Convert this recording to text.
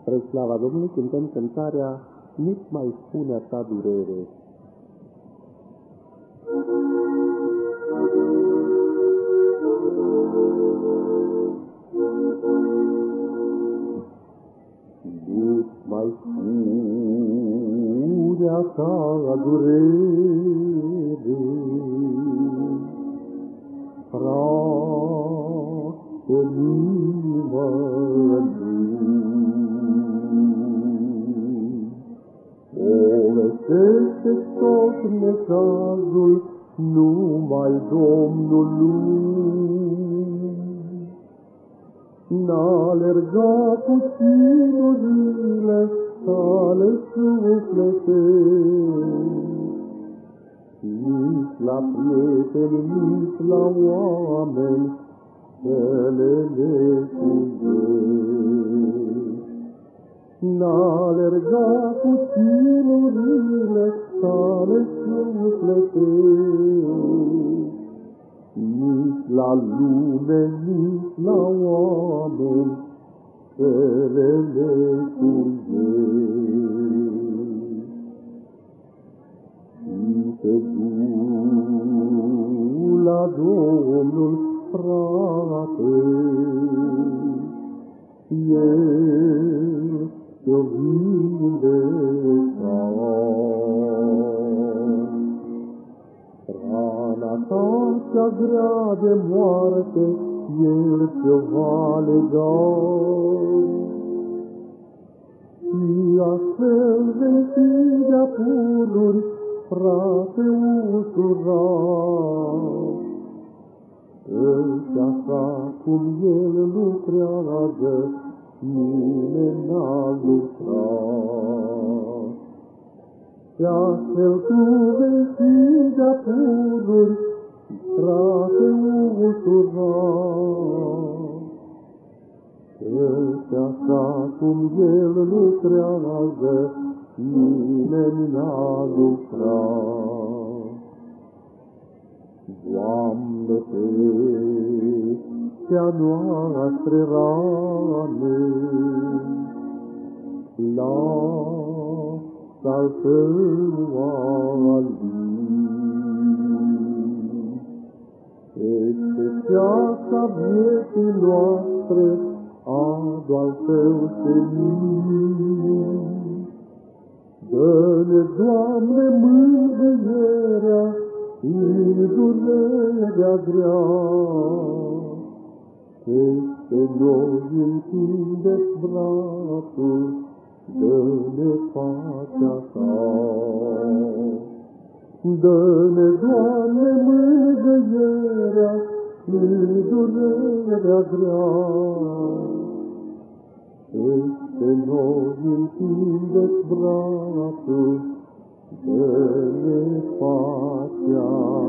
Spre slava Domnului cântăm cântarea Nici mai spune ta durere. Nici mai spune ta durere, frate, nimănui. Povestește tot necazul numai Domnului. N-alerga cu chinurile tale suflete, nici la prieteni, nici la oameni, să le necuiești. N-alerga cu chinurile tale suflete, nici la lume, nici la oameni, să le necuiești. Rana ta cea grea de moarte, El te-o va lega. Și astfel vei fi de-a pururi, frate ușurat. Însă așa cum El lucrează, nimeni n-a lucrat. Și astfel tu vei fi de-a pururi, frate ușurat. Însă așa cum El lucrează, nimeni n-a lucrat. Doamne, pe noastre rane, lasă al tău alin. Este ceața vieții noastre, adu al tău senin. Dă-ne, Doamne, mângâierea, în durerea grea. Peste noi întinde-ți brațul, dă-ne pacea ta. Dă-ne, Doamne, mângâierea, în durerea grea. Peste noi întinde-ți brațul, dă-ne pacea